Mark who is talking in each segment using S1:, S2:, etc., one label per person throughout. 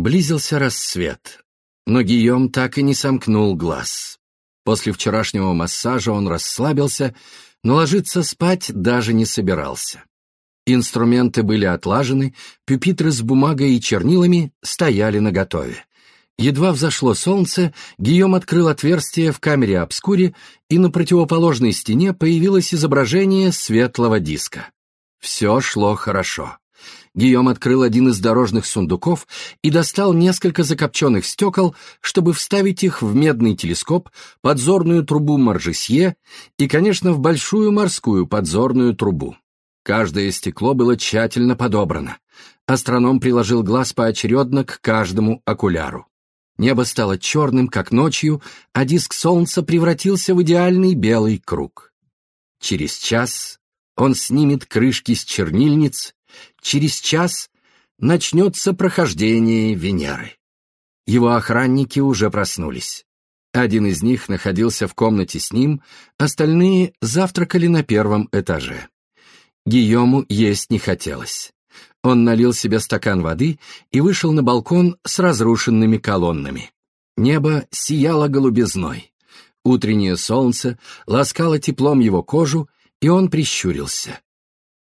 S1: Близился рассвет, но Гийом так и не сомкнул глаз. После вчерашнего массажа он расслабился, но ложиться спать даже не собирался. Инструменты были отлажены, пюпитры с бумагой и чернилами стояли наготове. Едва взошло солнце, Гийом открыл отверстие в камере обскуре, и на противоположной стене появилось изображение светлого диска. Все шло хорошо. Гийом открыл один из дорожных сундуков и достал несколько закопченных стекол, чтобы вставить их в медный телескоп, подзорную трубу Маржесье и, конечно, в большую морскую подзорную трубу. Каждое стекло было тщательно подобрано. Астроном приложил глаз поочередно к каждому окуляру. Небо стало черным, как ночью, а диск солнца превратился в идеальный белый круг. Через час он снимет крышки с чернильниц, через час начнется прохождение Венеры. Его охранники уже проснулись. Один из них находился в комнате с ним, остальные завтракали на первом этаже. Гийому есть не хотелось. Он налил себе стакан воды и вышел на балкон с разрушенными колоннами. Небо сияло голубизной. Утреннее солнце ласкало теплом его кожу, и он прищурился.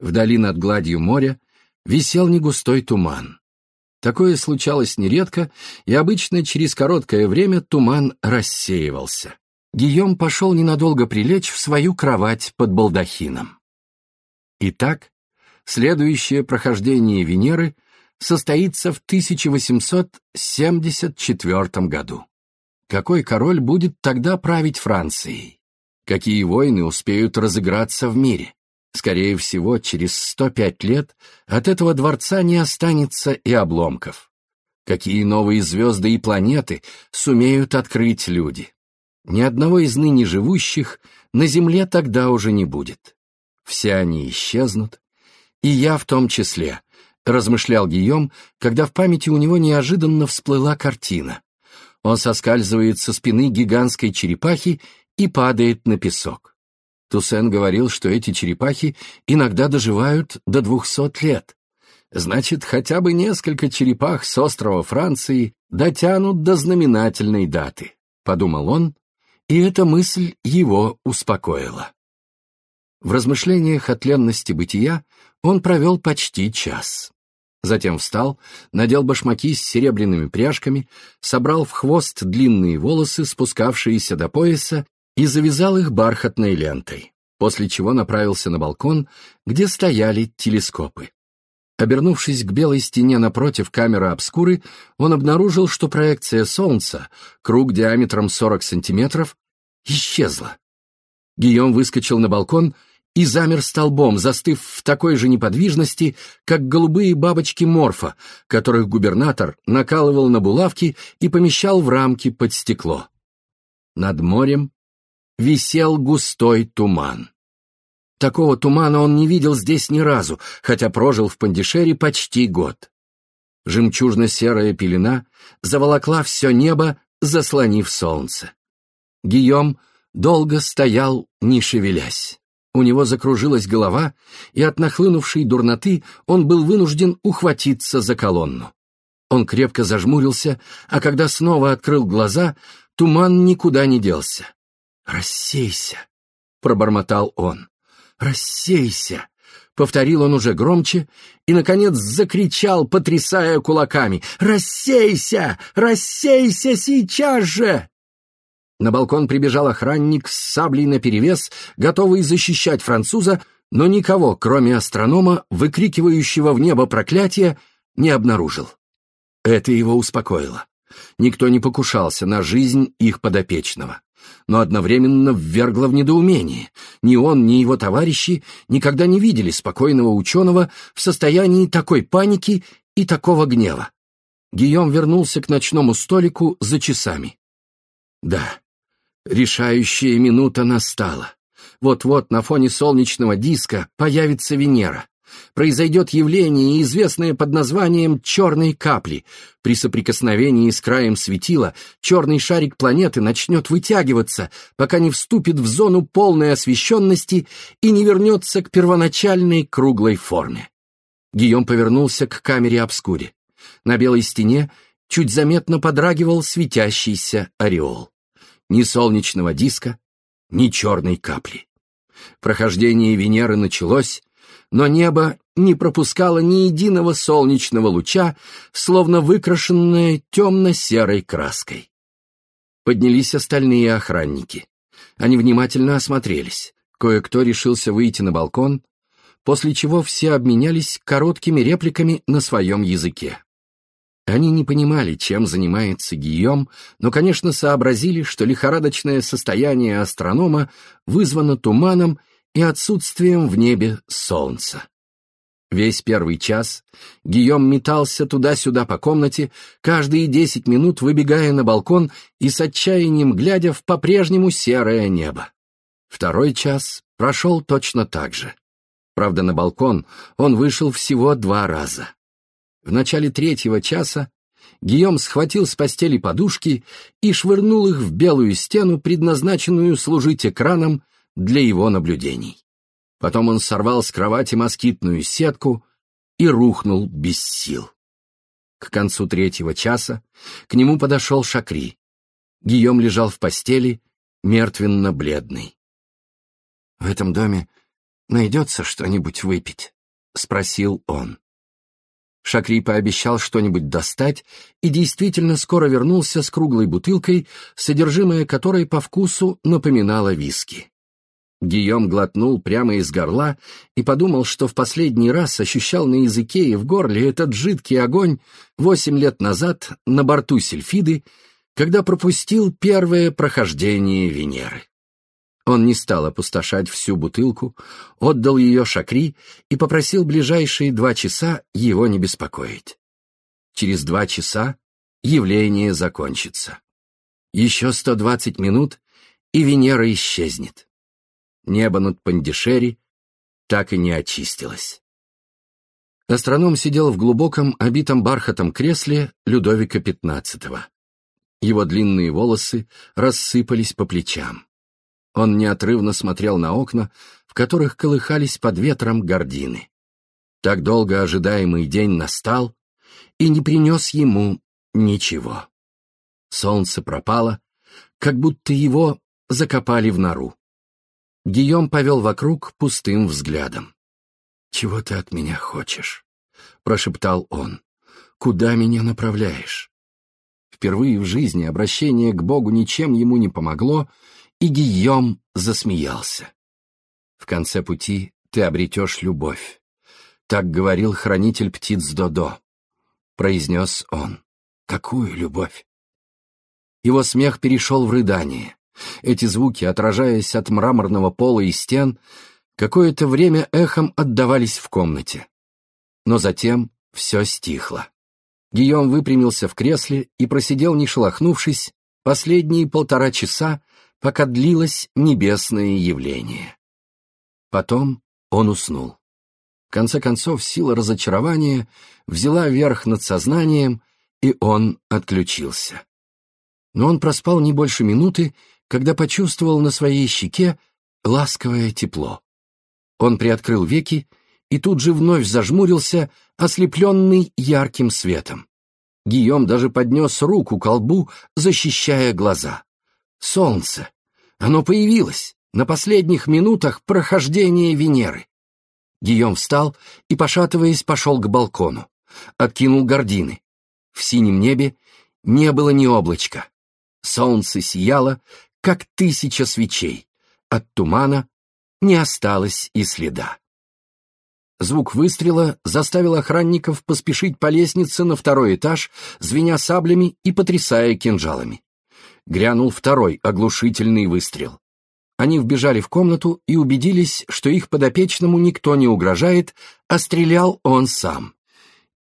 S1: Вдали над гладью моря висел негустой туман. Такое случалось нередко, и обычно через короткое время туман рассеивался. Гийом пошел ненадолго прилечь в свою кровать под балдахином. Итак, следующее прохождение Венеры состоится в 1874 году. Какой король будет тогда править Францией? Какие войны успеют разыграться в мире? Скорее всего, через 105 лет от этого дворца не останется и обломков. Какие новые звезды и планеты сумеют открыть люди? Ни одного из ныне живущих на Земле тогда уже не будет все они исчезнут, и я в том числе, размышлял Гийом, когда в памяти у него неожиданно всплыла картина. Он соскальзывает со спины гигантской черепахи и падает на песок. Туссен говорил, что эти черепахи иногда доживают до двухсот лет. Значит, хотя бы несколько черепах с острова Франции дотянут до знаменательной даты, подумал он, и эта мысль его успокоила. В размышлениях о тленности бытия он провел почти час. Затем встал, надел башмаки с серебряными пряжками, собрал в хвост длинные волосы, спускавшиеся до пояса, и завязал их бархатной лентой, после чего направился на балкон, где стояли телескопы. Обернувшись к белой стене напротив камеры обскуры, он обнаружил, что проекция Солнца, круг диаметром 40 сантиметров, исчезла. Гийом выскочил на балкон и замер столбом, застыв в такой же неподвижности, как голубые бабочки морфа, которых губернатор накалывал на булавки и помещал в рамки под стекло. Над морем висел густой туман. Такого тумана он не видел здесь ни разу, хотя прожил в Пандишере почти год. Жемчужно-серая пелена заволокла все небо, заслонив солнце. Гийом долго стоял, не шевелясь. У него закружилась голова, и от нахлынувшей дурноты он был вынужден ухватиться за колонну. Он крепко зажмурился, а когда снова открыл глаза, туман никуда не делся. «Рассейся!» — пробормотал он. «Рассейся!» — повторил он уже громче и, наконец, закричал, потрясая кулаками. «Рассейся! Рассейся сейчас же!» На балкон прибежал охранник с саблей наперевес, готовый защищать француза, но никого, кроме астронома, выкрикивающего в небо проклятие, не обнаружил. Это его успокоило. Никто не покушался на жизнь их подопечного, но одновременно ввергло в недоумение. Ни он, ни его товарищи никогда не видели спокойного ученого в состоянии такой паники и такого гнева. Гийом вернулся к ночному столику за часами. Да, Решающая минута настала. Вот-вот на фоне солнечного диска появится Венера. Произойдет явление, известное под названием «черной капли». При соприкосновении с краем светила черный шарик планеты начнет вытягиваться, пока не вступит в зону полной освещенности и не вернется к первоначальной круглой форме. Гийом повернулся к камере обскуре. На белой стене чуть заметно подрагивал светящийся ореол. Ни солнечного диска, ни черной капли. Прохождение Венеры началось, но небо не пропускало ни единого солнечного луча, словно выкрашенное темно-серой краской. Поднялись остальные охранники. Они внимательно осмотрелись. Кое-кто решился выйти на балкон, после чего все обменялись короткими репликами на своем языке. Они не понимали, чем занимается Гийом, но, конечно, сообразили, что лихорадочное состояние астронома вызвано туманом и отсутствием в небе солнца. Весь первый час Гийом метался туда-сюда по комнате, каждые десять минут выбегая на балкон и с отчаянием глядя в по-прежнему серое небо. Второй час прошел точно так же. Правда, на балкон он вышел всего два раза. В начале третьего часа Гийом схватил с постели подушки и швырнул их в белую стену, предназначенную служить экраном для его наблюдений. Потом он сорвал с кровати москитную сетку и рухнул без сил. К концу третьего часа к нему подошел Шакри. Гийом лежал в постели, мертвенно-бледный. «В этом доме найдется что-нибудь выпить?» — спросил он. Шакри пообещал что-нибудь достать и действительно скоро вернулся с круглой бутылкой, содержимое которой по вкусу напоминало виски. Гийом глотнул прямо из горла и подумал, что в последний раз ощущал на языке и в горле этот жидкий огонь восемь лет назад на борту Сельфиды, когда пропустил первое прохождение Венеры. Он не стал опустошать всю бутылку, отдал ее Шакри и попросил ближайшие два часа его не беспокоить. Через два часа явление закончится. Еще сто двадцать минут, и Венера исчезнет. Небо над Пандишери так и не очистилось. Астроном сидел в глубоком, обитом бархатом кресле Людовика XV. Его длинные волосы рассыпались по плечам. Он неотрывно смотрел на окна, в которых колыхались под ветром гардины. Так долго ожидаемый день настал и не принес ему ничего. Солнце пропало, как будто его закопали в нору. Гийом повел вокруг пустым взглядом. «Чего ты от меня хочешь?» — прошептал он. «Куда меня направляешь?» Впервые в жизни обращение к Богу ничем ему не помогло, и Гийом засмеялся. «В конце пути ты обретешь любовь», — так говорил хранитель птиц Додо. Произнес он. «Какую любовь?» Его смех перешел в рыдание. Эти звуки, отражаясь от мраморного пола и стен, какое-то время эхом отдавались в комнате. Но затем все стихло. Гийом выпрямился в кресле и просидел, не шелохнувшись, последние полтора часа, пока длилось небесное явление. Потом он уснул. В конце концов, сила разочарования взяла верх над сознанием, и он отключился. Но он проспал не больше минуты, когда почувствовал на своей щеке ласковое тепло. Он приоткрыл веки и тут же вновь зажмурился, ослепленный ярким светом. Гийом даже поднес руку к колбу, защищая глаза. Солнце. Оно появилось на последних минутах прохождения Венеры. Гийом встал и, пошатываясь, пошел к балкону. Откинул гардины. В синем небе не было ни облачка. Солнце сияло, как тысяча свечей. От тумана не осталось и следа. Звук выстрела заставил охранников поспешить по лестнице на второй этаж, звеня саблями и потрясая кинжалами грянул второй оглушительный выстрел. Они вбежали в комнату и убедились, что их подопечному никто не угрожает, а стрелял он сам.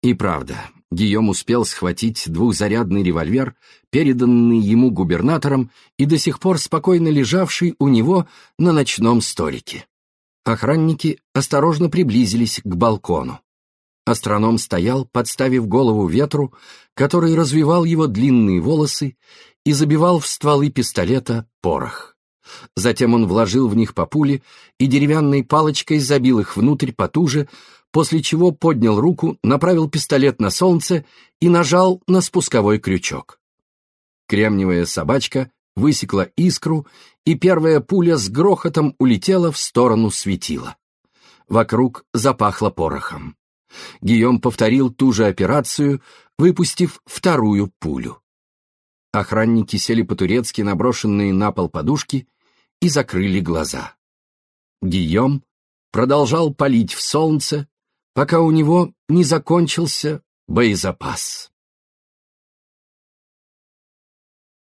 S1: И правда, Гийом успел схватить двухзарядный револьвер, переданный ему губернатором и до сих пор спокойно лежавший у него на ночном столике. Охранники осторожно приблизились к балкону. Астроном стоял, подставив голову ветру, который развивал его длинные волосы и забивал в стволы пистолета порох. Затем он вложил в них по пуле и деревянной палочкой забил их внутрь потуже, после чего поднял руку, направил пистолет на солнце и нажал на спусковой крючок. Кремниевая собачка высекла искру, и первая пуля с грохотом улетела в сторону светила. Вокруг запахло порохом. Гийом повторил ту же операцию, выпустив вторую пулю. Охранники сели по-турецки на брошенные на пол подушки и закрыли глаза. Гийом продолжал палить в солнце, пока у него не закончился боезапас.